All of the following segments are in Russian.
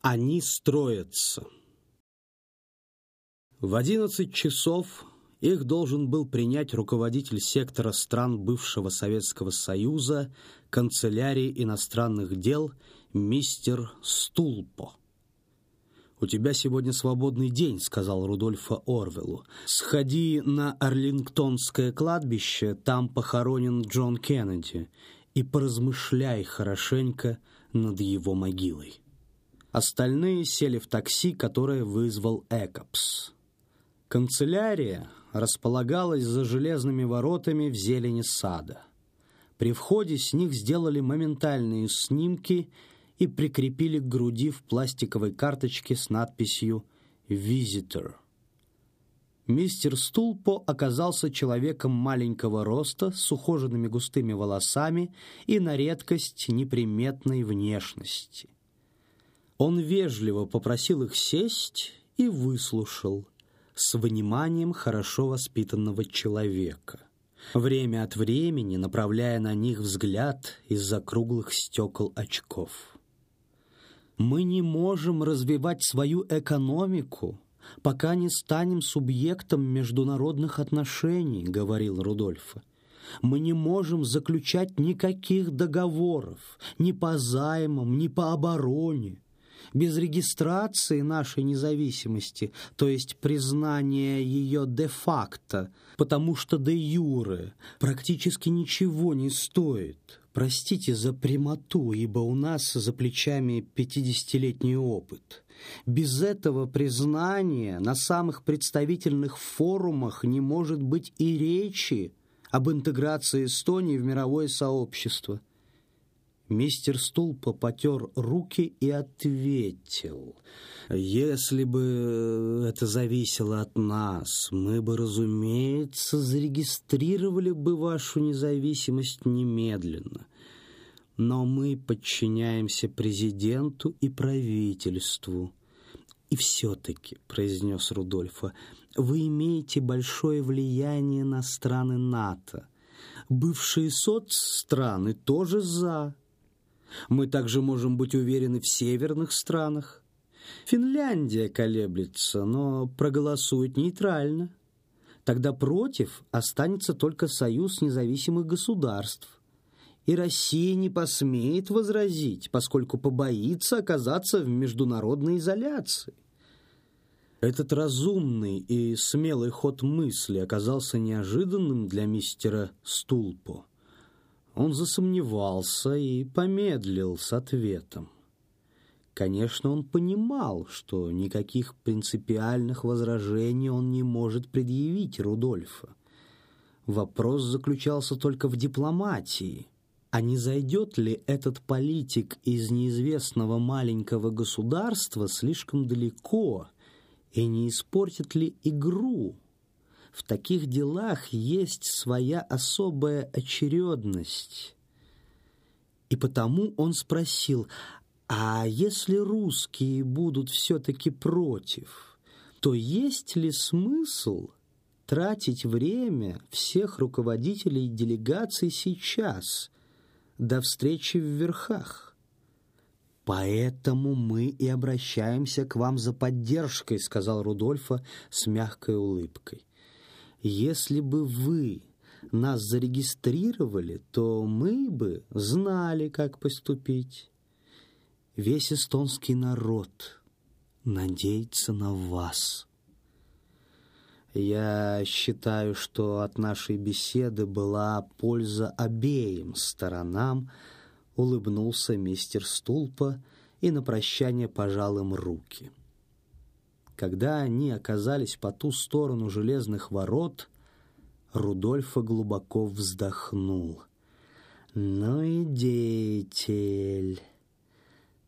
Они строятся. В одиннадцать часов их должен был принять руководитель сектора стран бывшего Советского Союза, канцелярии иностранных дел мистер Стулпо. «У тебя сегодня свободный день», — сказал Рудольфа Орвелу. «Сходи на Арлингтонское кладбище, там похоронен Джон Кеннеди, и поразмышляй хорошенько над его могилой». Остальные сели в такси, которое вызвал Экопс. Канцелярия располагалась за железными воротами в зелени сада. При входе с них сделали моментальные снимки и прикрепили к груди в пластиковой карточке с надписью «Visitor». Мистер Стулпо оказался человеком маленького роста, с ухоженными густыми волосами и на редкость неприметной внешности. Он вежливо попросил их сесть и выслушал с вниманием хорошо воспитанного человека, время от времени направляя на них взгляд из-за круглых стекол очков. Мы не можем развивать свою экономику, пока не станем субъектом международных отношений, говорил Рудольфа. Мы не можем заключать никаких договоров ни по займам, ни по обороне. Без регистрации нашей независимости, то есть признания ее де-факто, потому что де-юре практически ничего не стоит. Простите за прямоту, ибо у нас за плечами пятидесятилетний опыт. Без этого признания на самых представительных форумах не может быть и речи об интеграции Эстонии в мировое сообщество. Мистер Стулпа потер руки и ответил. «Если бы это зависело от нас, мы бы, разумеется, зарегистрировали бы вашу независимость немедленно. Но мы подчиняемся президенту и правительству». «И все-таки», — произнес Рудольфа, — «вы имеете большое влияние на страны НАТО. Бывшие соцстраны тоже «за». Мы также можем быть уверены в северных странах. Финляндия колеблется, но проголосует нейтрально. Тогда против останется только союз независимых государств. И Россия не посмеет возразить, поскольку побоится оказаться в международной изоляции. Этот разумный и смелый ход мысли оказался неожиданным для мистера Стулпо. Он засомневался и помедлил с ответом. Конечно, он понимал, что никаких принципиальных возражений он не может предъявить Рудольфа. Вопрос заключался только в дипломатии. А не зайдет ли этот политик из неизвестного маленького государства слишком далеко и не испортит ли игру? В таких делах есть своя особая очередность. И потому он спросил, а если русские будут все-таки против, то есть ли смысл тратить время всех руководителей делегаций сейчас, до встречи в верхах? «Поэтому мы и обращаемся к вам за поддержкой», — сказал Рудольфа с мягкой улыбкой. Если бы вы нас зарегистрировали, то мы бы знали, как поступить. Весь эстонский народ надеется на вас. Я считаю, что от нашей беседы была польза обеим сторонам, улыбнулся мистер Стулпа и на прощание пожал им руки. Когда они оказались по ту сторону железных ворот, Рудольфа глубоко вздохнул. «Ну и деятель!»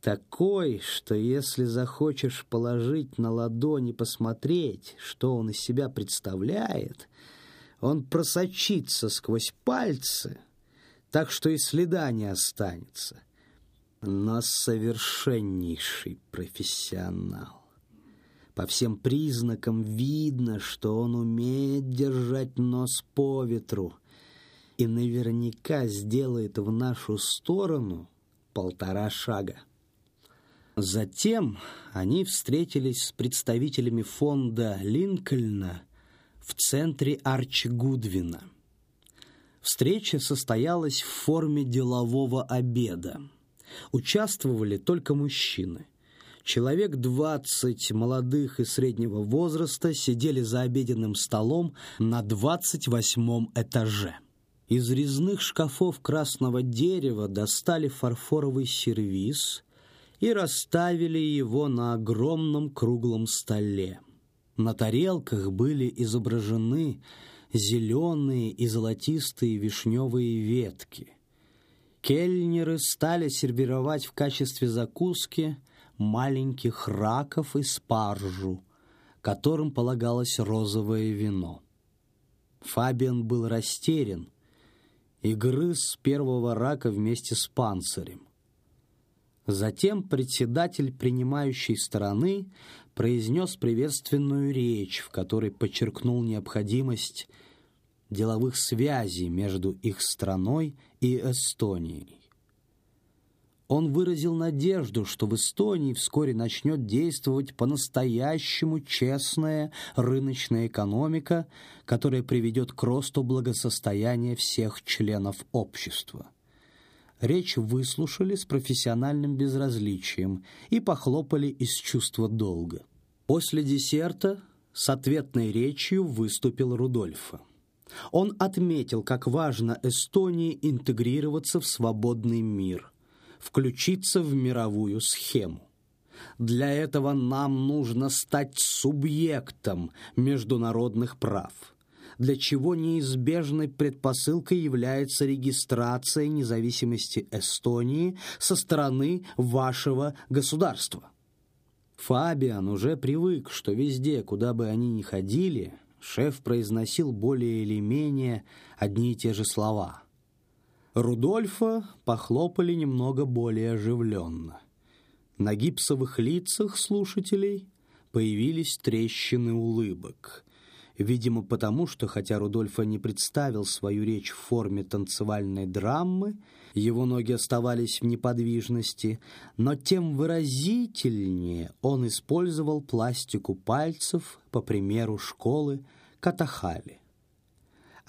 Такой, что если захочешь положить на ладони посмотреть, что он из себя представляет, он просочится сквозь пальцы, так что и следа не останется. Но совершеннейший профессионал. По всем признакам видно, что он умеет держать нос по ветру и наверняка сделает в нашу сторону полтора шага. Затем они встретились с представителями фонда Линкольна в центре Арчи Гудвина. Встреча состоялась в форме делового обеда. Участвовали только мужчины. Человек двадцать молодых и среднего возраста сидели за обеденным столом на двадцать восьмом этаже. Из резных шкафов красного дерева достали фарфоровый сервиз и расставили его на огромном круглом столе. На тарелках были изображены зеленые и золотистые вишневые ветки. Кельнеры стали сервировать в качестве закуски маленьких раков и спаржу, которым полагалось розовое вино. Фабиан был растерян и грыз первого рака вместе с панцирем. Затем председатель принимающей стороны произнес приветственную речь, в которой подчеркнул необходимость деловых связей между их страной и Эстонией. Он выразил надежду, что в Эстонии вскоре начнет действовать по-настоящему честная рыночная экономика, которая приведет к росту благосостояния всех членов общества. Речь выслушали с профессиональным безразличием и похлопали из чувства долга. После десерта с ответной речью выступил Рудольфа. Он отметил, как важно Эстонии интегрироваться в свободный мир – включиться в мировую схему. Для этого нам нужно стать субъектом международных прав, для чего неизбежной предпосылкой является регистрация независимости Эстонии со стороны вашего государства. Фабиан уже привык, что везде, куда бы они ни ходили, шеф произносил более или менее одни и те же слова – Рудольфа похлопали немного более оживленно. На гипсовых лицах слушателей появились трещины улыбок. Видимо, потому что, хотя Рудольфа не представил свою речь в форме танцевальной драмы, его ноги оставались в неподвижности, но тем выразительнее он использовал пластику пальцев по примеру школы Катахали.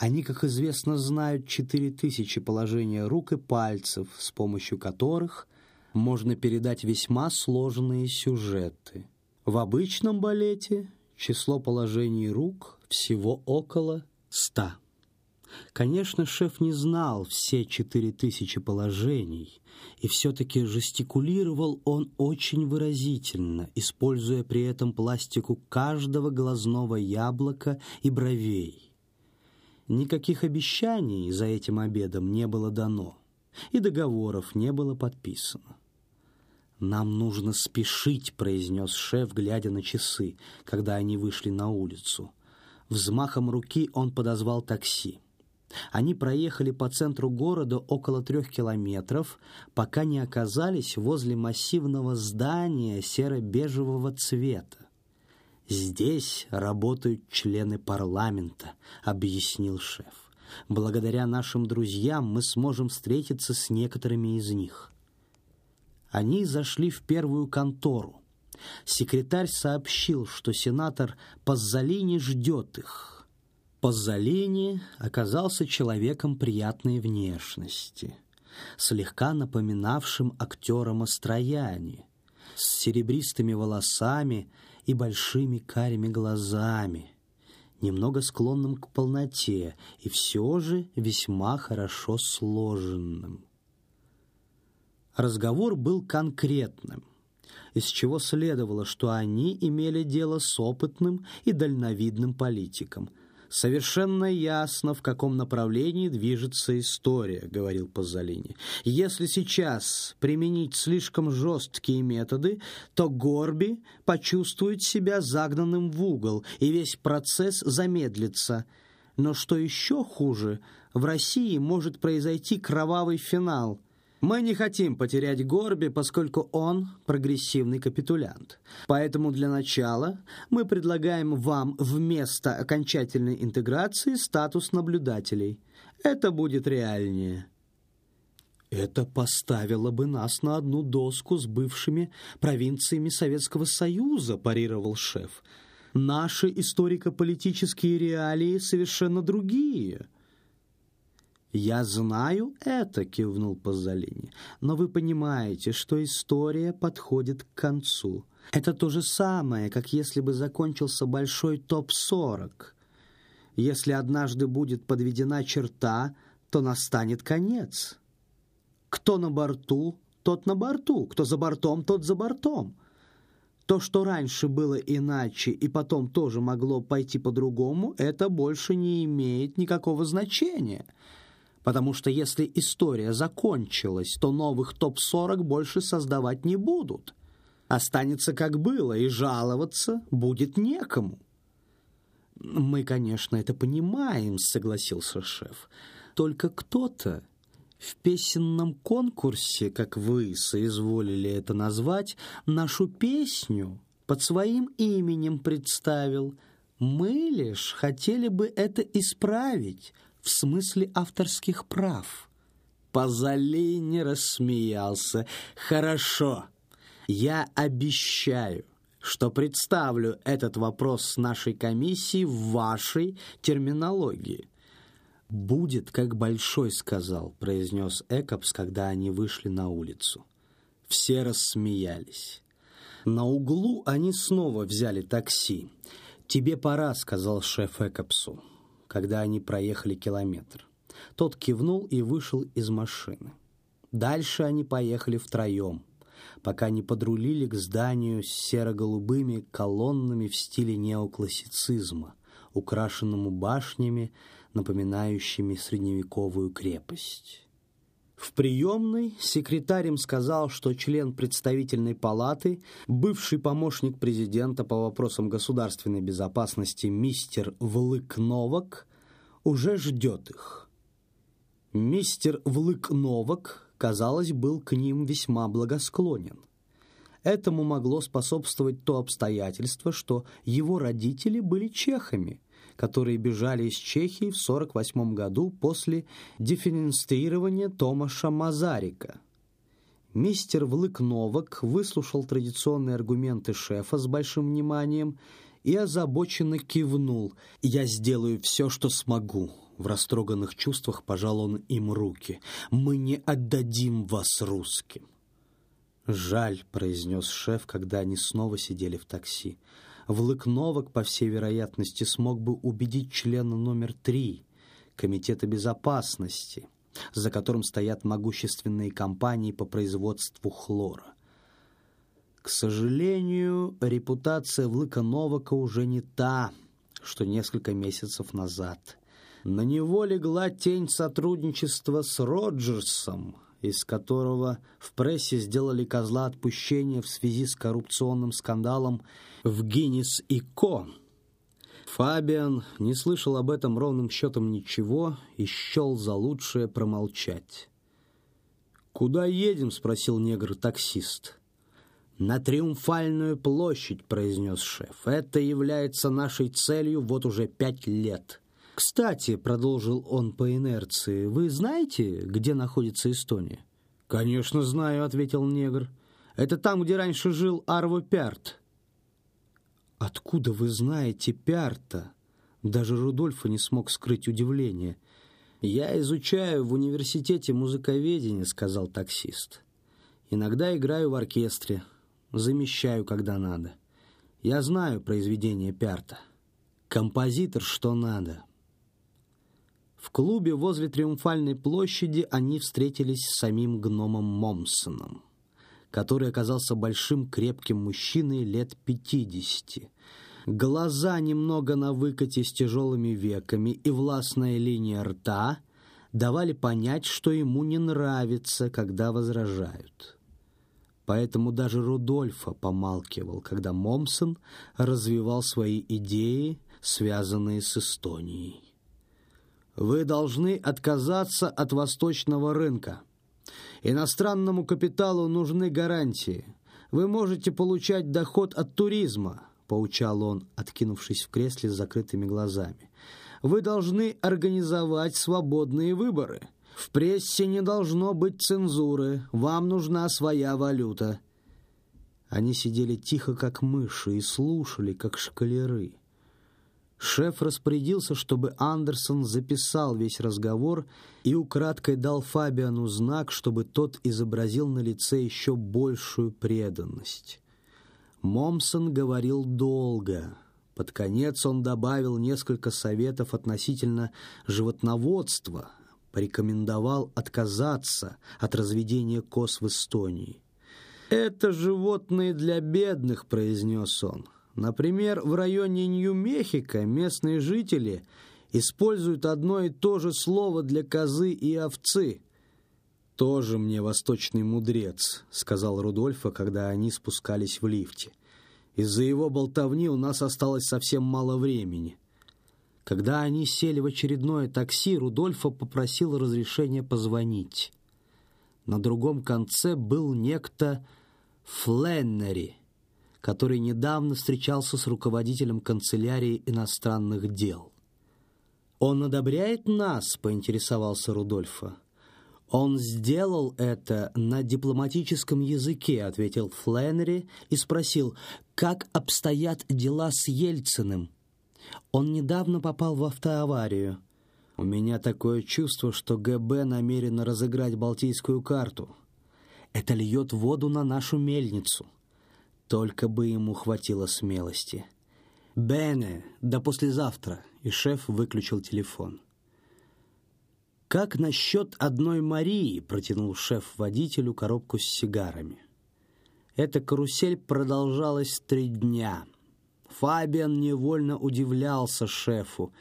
Они, как известно, знают четыре тысячи положения рук и пальцев, с помощью которых можно передать весьма сложные сюжеты. В обычном балете число положений рук всего около ста. Конечно, шеф не знал все четыре тысячи положений, и все-таки жестикулировал он очень выразительно, используя при этом пластику каждого глазного яблока и бровей. Никаких обещаний за этим обедом не было дано, и договоров не было подписано. «Нам нужно спешить», — произнес шеф, глядя на часы, когда они вышли на улицу. Взмахом руки он подозвал такси. Они проехали по центру города около трех километров, пока не оказались возле массивного здания серо-бежевого цвета. «Здесь работают члены парламента», — объяснил шеф. «Благодаря нашим друзьям мы сможем встретиться с некоторыми из них». Они зашли в первую контору. Секретарь сообщил, что сенатор Паззолини ждет их. Паззолини оказался человеком приятной внешности, слегка напоминавшим актера Мастрояни, с серебристыми волосами и большими карими глазами, немного склонным к полноте и все же весьма хорошо сложенным. Разговор был конкретным, из чего следовало, что они имели дело с опытным и дальновидным политиком – совершенно ясно, в каком направлении движется история», — говорил Пазолини. «Если сейчас применить слишком жесткие методы, то Горби почувствует себя загнанным в угол, и весь процесс замедлится. Но что еще хуже, в России может произойти кровавый финал — мы не хотим потерять Горби, поскольку он прогрессивный капитулянт. Поэтому для начала мы предлагаем вам вместо окончательной интеграции статус наблюдателей. Это будет реальнее. Это поставило бы нас на одну доску с бывшими провинциями Советского Союза, парировал шеф. Наши историко-политические реалии совершенно другие. «Я знаю это», — кивнул Пазолини. «Но вы понимаете, что история подходит к концу. Это то же самое, как если бы закончился большой топ-40. Если однажды будет подведена черта, то настанет конец. Кто на борту, тот на борту, кто за бортом, тот за бортом». То, что раньше было иначе и потом тоже могло пойти по-другому, это больше не имеет никакого значения — потому что если история закончилась, то новых топ-40 больше создавать не будут. Останется как было, и жаловаться будет некому. «Мы, конечно, это понимаем», — согласился шеф. «Только кто-то в песенном конкурсе, как вы соизволили это назвать, нашу песню под своим именем представил. Мы лишь хотели бы это исправить, в смысле авторских прав. Пазолини рассмеялся. «Хорошо, я обещаю, что представлю этот вопрос с нашей комиссией в вашей терминологии». «Будет, как Большой сказал», — произнес Экопс, когда они вышли на улицу. Все рассмеялись. На углу они снова взяли такси. «Тебе пора», — сказал шеф Экопсу когда они проехали километр. Тот кивнул и вышел из машины. Дальше они поехали втроем, пока не подрулили к зданию с серо-голубыми колоннами в стиле неоклассицизма, украшенному башнями, напоминающими средневековую крепость. В приемной секретарь им сказал, что член представительной палаты, бывший помощник президента по вопросам государственной безопасности мистер Влык Новак, уже ждет их. Мистер Влык Новак, казалось, был к ним весьма благосклонен. Этому могло способствовать то обстоятельство, что его родители были чехами – которые бежали из Чехии в 1948 году после дефенестрирования Томаша Мазарика. Мистер Влык Новак выслушал традиционные аргументы шефа с большим вниманием и озабоченно кивнул. «Я сделаю все, что смогу». В растроганных чувствах пожал он им руки. «Мы не отдадим вас русским». «Жаль», — произнес шеф, когда они снова сидели в такси. Влыкновок, по всей вероятности, смог бы убедить члена номер три Комитета безопасности, за которым стоят могущественные компании по производству хлора. К сожалению, репутация Влыка Новака уже не та, что несколько месяцев назад. На него легла тень сотрудничества с Роджерсом, из которого в прессе сделали козла отпущения в связи с коррупционным скандалом в Гиннес и Ко. Фабиан не слышал об этом ровным счетом ничего и счел за лучшее промолчать. «Куда едем?» — спросил негр-таксист. «На Триумфальную площадь», — произнес шеф. «Это является нашей целью вот уже пять лет». «Кстати», — продолжил он по инерции, — «вы знаете, где находится Эстония?» «Конечно знаю», — ответил негр. «Это там, где раньше жил Арво Пярт». «Откуда вы знаете Пярта?» Даже Рудольфа не смог скрыть удивление. «Я изучаю в университете музыковедения», — сказал таксист. «Иногда играю в оркестре, замещаю, когда надо. Я знаю произведение Пярта. Композитор, что надо». В клубе возле Триумфальной площади они встретились с самим гномом Момсоном который оказался большим крепким мужчиной лет пятидесяти. Глаза немного на выкате с тяжелыми веками и властная линия рта давали понять, что ему не нравится, когда возражают. Поэтому даже Рудольфа помалкивал, когда Момсон развивал свои идеи, связанные с Эстонией. «Вы должны отказаться от восточного рынка», Иностранному капиталу нужны гарантии. Вы можете получать доход от туризма, поучал он, откинувшись в кресле с закрытыми глазами. Вы должны организовать свободные выборы. В прессе не должно быть цензуры. Вам нужна своя валюта». Они сидели тихо, как мыши, и слушали, как шкалеры. Шеф распорядился, чтобы Андерсон записал весь разговор и украдкой дал Фабиану знак, чтобы тот изобразил на лице еще большую преданность. Момсон говорил долго. Под конец он добавил несколько советов относительно животноводства, порекомендовал отказаться от разведения коз в Эстонии. «Это животные для бедных», — произнес он. Например, в районе Нью-Мехико местные жители используют одно и то же слово для козы и овцы. «Тоже мне восточный мудрец», — сказал Рудольфа, когда они спускались в лифте. «Из-за его болтовни у нас осталось совсем мало времени». Когда они сели в очередное такси, Рудольфа попросил разрешения позвонить. На другом конце был некто Фленнери — который недавно встречался с руководителем канцелярии иностранных дел. «Он одобряет нас?» — поинтересовался Рудольфа. «Он сделал это на дипломатическом языке», — ответил Фленнери и спросил, «как обстоят дела с Ельциным?» «Он недавно попал в автоаварию». «У меня такое чувство, что ГБ намерено разыграть Балтийскую карту. Это льет воду на нашу мельницу». Только бы ему хватило смелости. «Бене, до послезавтра!» И шеф выключил телефон. «Как насчет одной Марии?» — протянул шеф водителю коробку с сигарами. Эта карусель продолжалась три дня. Фабиан невольно удивлялся шефу,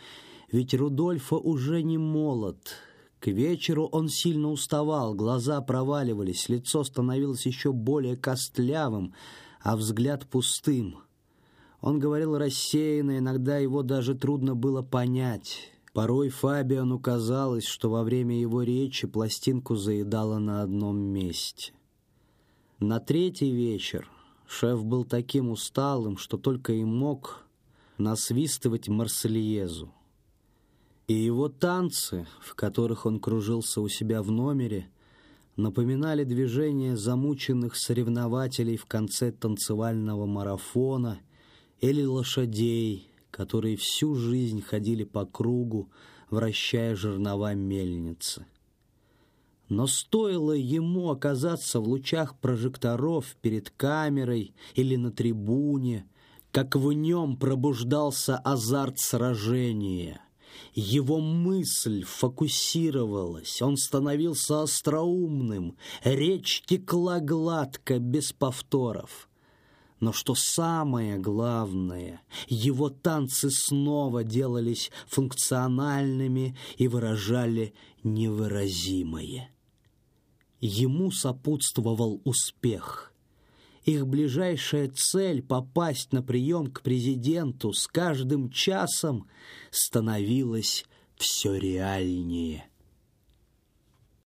ведь Рудольфа уже не молод. К вечеру он сильно уставал, глаза проваливались, лицо становилось еще более костлявым, а взгляд пустым. Он говорил рассеянно, иногда его даже трудно было понять. Порой Фабиану казалось, что во время его речи пластинку заедало на одном месте. На третий вечер шеф был таким усталым, что только и мог насвистывать Марсельезу. И его танцы, в которых он кружился у себя в номере, напоминали движения замученных соревнователей в конце танцевального марафона или лошадей, которые всю жизнь ходили по кругу, вращая жернова мельницы. Но стоило ему оказаться в лучах прожекторов перед камерой или на трибуне, как в нем пробуждался азарт сражения — его мысль фокусировалась, он становился остроумным, речь текла гладко, без повторов. Но что самое главное, его танцы снова делались функциональными и выражали невыразимое. Ему сопутствовал успех – их ближайшая цель — попасть на прием к президенту с каждым часом становилась все реальнее.